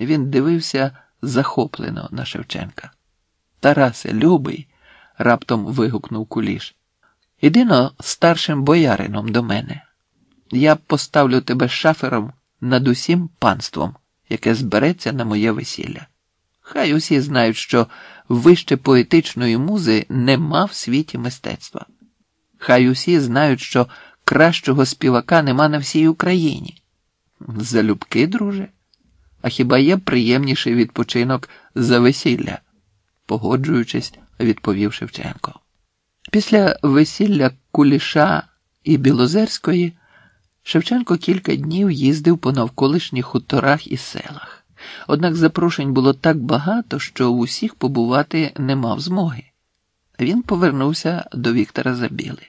Він дивився захоплено на Шевченка. Тарасе, любий, раптом вигукнув куліш. Іди но старшим боярином до мене. Я поставлю тебе шафером над усім панством, яке збереться на моє весілля. Хай усі знають, що вище поетичної музи нема в світі мистецтва. Хай усі знають, що кращого співака нема на всій Україні. Залюбки, друже. А хіба є приємніший відпочинок за весілля? погоджуючись, відповів Шевченко. Після весілля Куліша і Білозерської Шевченко кілька днів їздив по навколишніх хуторах і селах. Однак запрошень було так багато, що в усіх побувати не мав змоги. Він повернувся до Віктора Забіли.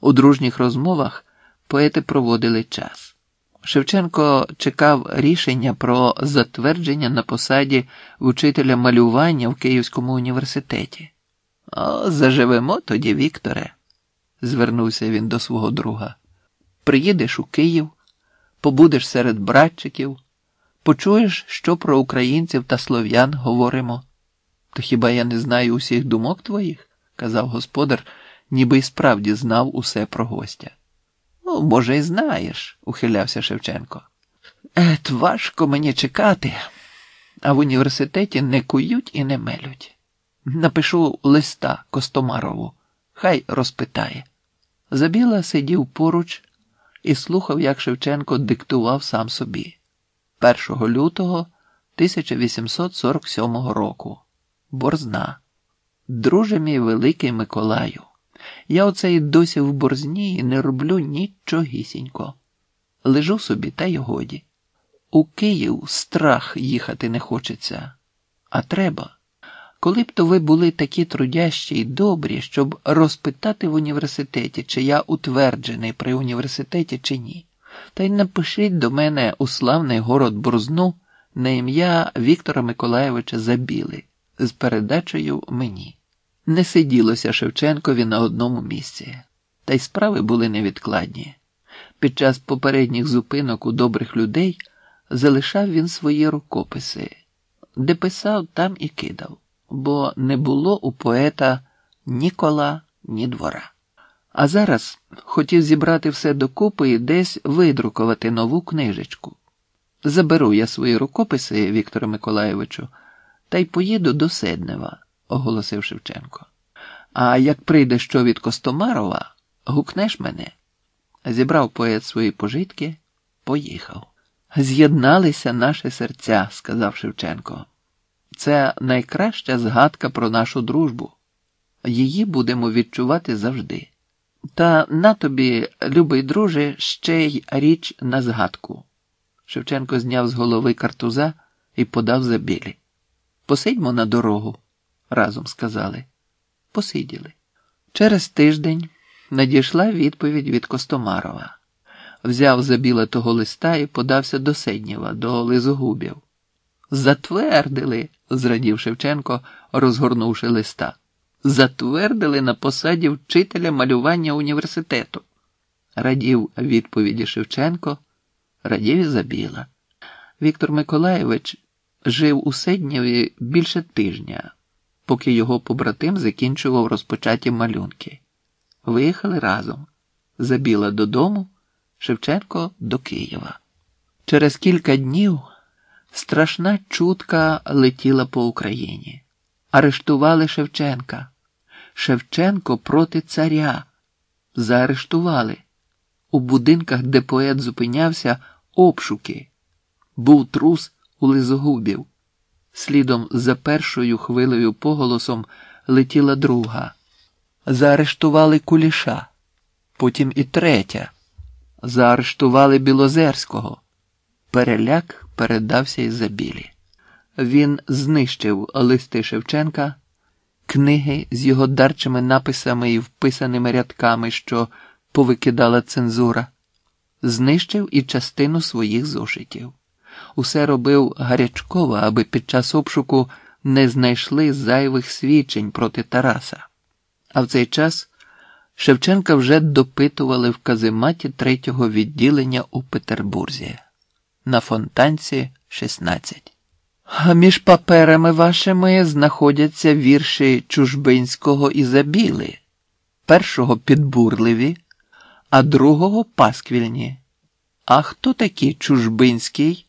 У дружніх розмовах поети проводили час. Шевченко чекав рішення про затвердження на посаді вчителя малювання в Київському університеті. О, заживемо тоді, Вікторе, звернувся він до свого друга. Приїдеш у Київ, побудеш серед братчиків, почуєш, що про українців та слов'ян говоримо. То хіба я не знаю усіх думок твоїх? казав господар, ніби й справді знав усе про гостя. Може, й знаєш, ухилявся Шевченко. Ет, важко мені чекати, а в університеті не кують і не мелють. Напишу листа Костомарову, хай розпитає. Забіла сидів поруч і слухав, як Шевченко диктував сам собі. 1 лютого 1847 року. Борзна. Друже мій великий Миколаю. Я оце і досі в борзні і не роблю нічогісінько. Лежу собі, та й годі. У Київ страх їхати не хочеться, а треба. Коли б то ви були такі трудящі й добрі, щоб розпитати в університеті, чи я утверджений при університеті, чи ні. Та й напишіть до мене у славний город Борзну на ім'я Віктора Миколаєвича Забіли з передачею мені. Не сиділося Шевченкові на одному місці, та й справи були невідкладні. Під час попередніх зупинок у добрих людей залишав він свої рукописи, де писав, там і кидав, бо не було у поета ні кола, ні двора. А зараз хотів зібрати все докупи і десь видрукувати нову книжечку. Заберу я свої рукописи, Віктору Миколаєвичу, та й поїду до Седнева оголосив Шевченко. А як прийде що від Костомарова, гукнеш мене. Зібрав поет свої пожитки, поїхав. З'єдналися наші серця, сказав Шевченко. Це найкраща згадка про нашу дружбу. Її будемо відчувати завжди. Та на тобі, любий друже, ще й річ на згадку. Шевченко зняв з голови картуза і подав за білі. Посидьмо на дорогу разом сказали. Посиділи. Через тиждень надійшла відповідь від Костомарова. Взяв за біла того листа і подався до Седнєва, до Лизогубів. Затвердили, зрадів Шевченко, розгорнувши листа. Затвердили на посаді вчителя малювання університету. Радів відповіді Шевченко, радів і забіла. Віктор Миколаєвич жив у Седнєві більше тижня поки його побратим закінчував розпочаті малюнки. Виїхали разом. Забіла додому, Шевченко до Києва. Через кілька днів страшна чутка летіла по Україні. Арештували Шевченка. Шевченко проти царя. Заарештували. У будинках, де поет зупинявся, обшуки. Був трус у Лизогубів. Слідом за першою хвилею поголосом летіла друга. Заарештували куліша, потім і третя. Заарештували Білозерського. Переляк передався із забілі. Він знищив листи Шевченка, книги з його дарчими написами і вписаними рядками, що повикидала цензура, знищив і частину своїх зошитів усе робив гарячково, аби під час обшуку не знайшли зайвих свідчень проти Тараса. А в цей час Шевченка вже допитували в казематі третього відділення у Петербурзі на фонтанці 16. А між паперами вашими знаходяться вірші Чужбинського і Забіли, першого підбурливі, а другого пасквільні. А хто такий Чужбинський,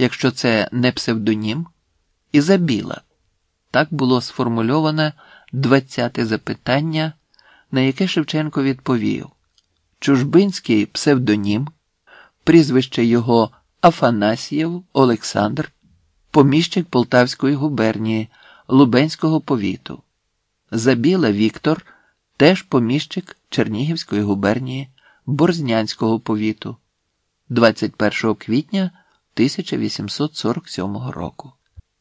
якщо це не псевдонім, і Забіла? Так було сформульоване двадцяте запитання, на яке Шевченко відповів: Чужбинський псевдонім, прізвище його Афанасьєв Олександр, поміщик Полтавської губернії Лубенського повіту. Забіла Віктор, теж поміщик Чернігівської губернії Борзнянського повіту 21 квітня 1847 року.